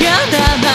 嫌だな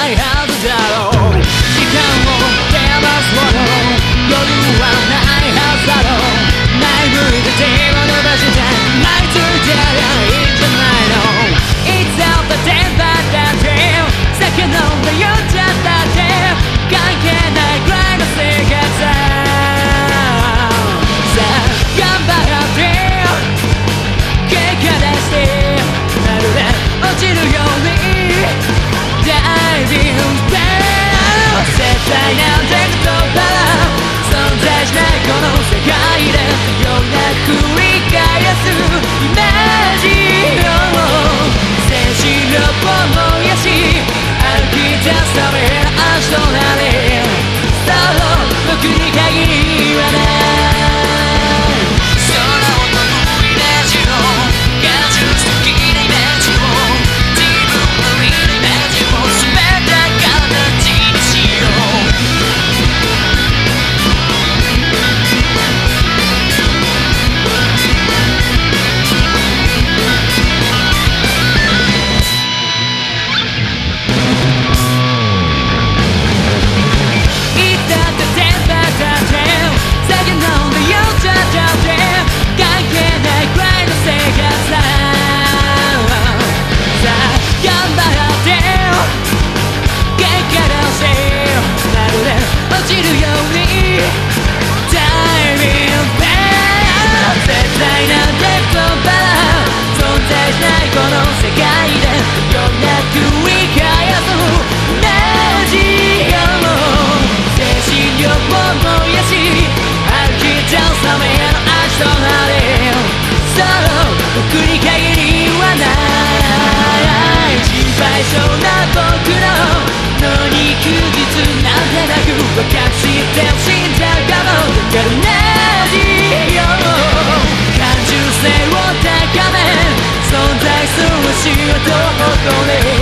Just a minute 足となりスタートの繰り限りはない休日なんてなく分かって死んじゃうかもだからなりよ感受性を高め存在する仕事を